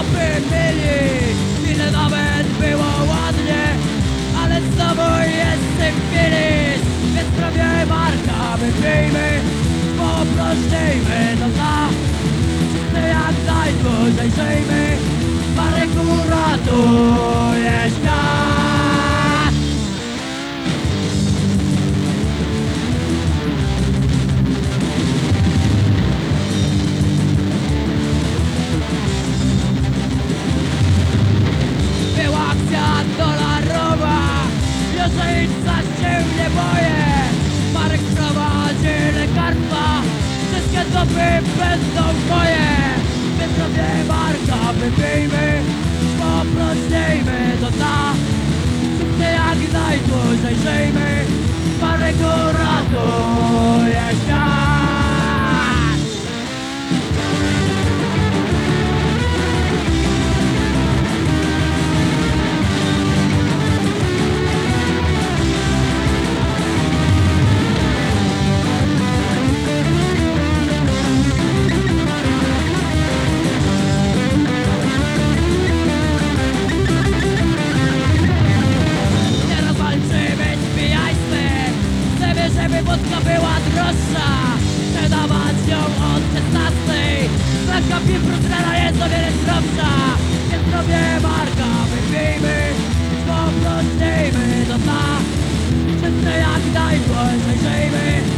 stopy mylić Ile nawet było ładnie Ale znowu jestem finish Więc prawie marka wypijmy Poproszczejmy do dna Wszyscy jak najdłużej żyjmy Parę kuratów Ojca się nie boję Marek prowadzi lekarstwa. Wszystkie doby będą moje. Wyprawię Marka, wypijmy I frustrana jest o wiele zdrowsza. Jest zdrowie marka Wypijmy, skoprostnijmy do dna. Czyste jak najsłodniejszyjmy